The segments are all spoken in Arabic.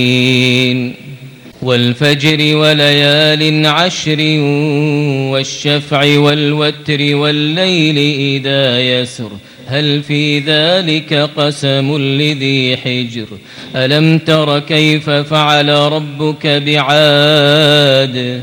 آمين والفجر وليال عشر والشفع والوتر والليل إذا يسر. هل في ذلك قسم لذي حجر؟ ألم تر كيف فعل ربك بعاد؟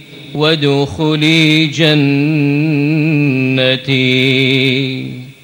وادخلي جنتي.